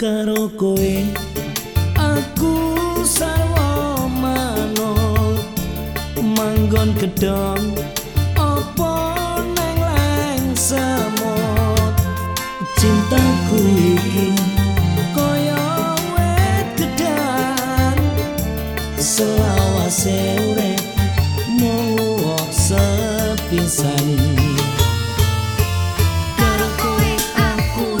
karo kowe. Aku sarwa manut. Manggon gedhong apa nang leng semut? Cintaku iki kaya wet gedhang. Selawase urip mung sepisan kowe aku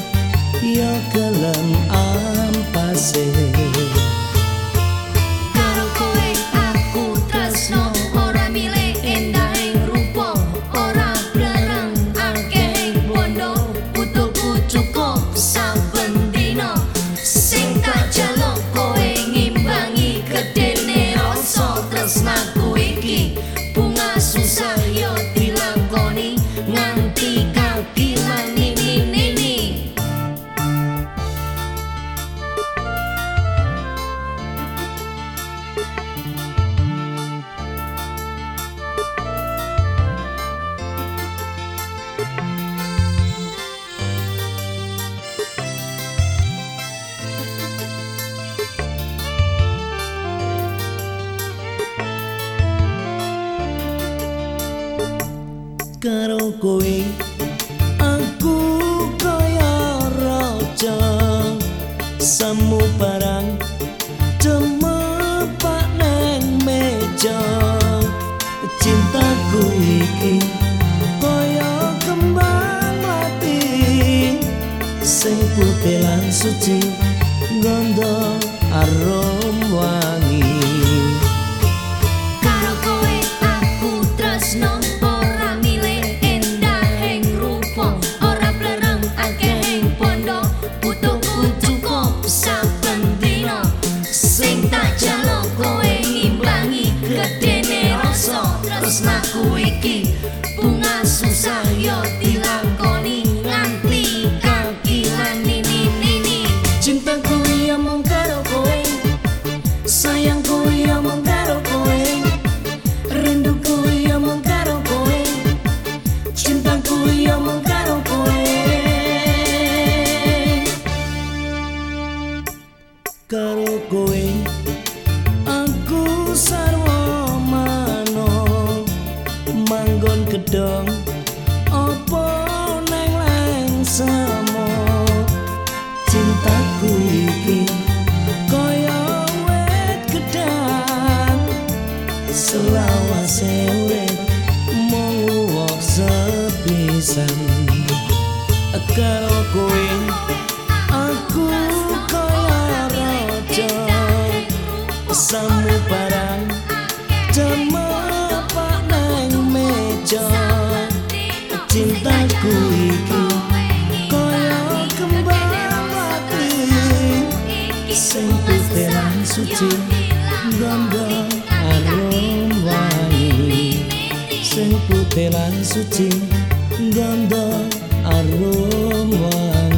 ya kelem ampase karo kowe. Aku kaya raja. Semu barang cemepak neng meja. Cintaku iki kaya kembang mati. Sing putih lan suci tresnaku iki bunga susah yo dilakoni nganti kaki nini nini cintaku ya mung karo kowe sayangku ya mung karo kowe rinduku ya mung karo kowe cintaku ya mung karo kowe. Karo kowe gedhong apa nang lang samo cintaku iki kaya wet gedhang selawase urip mung sepisan. Karo sing putih lan suci gondo arum wangi sing putih lan suci gondo arum wangi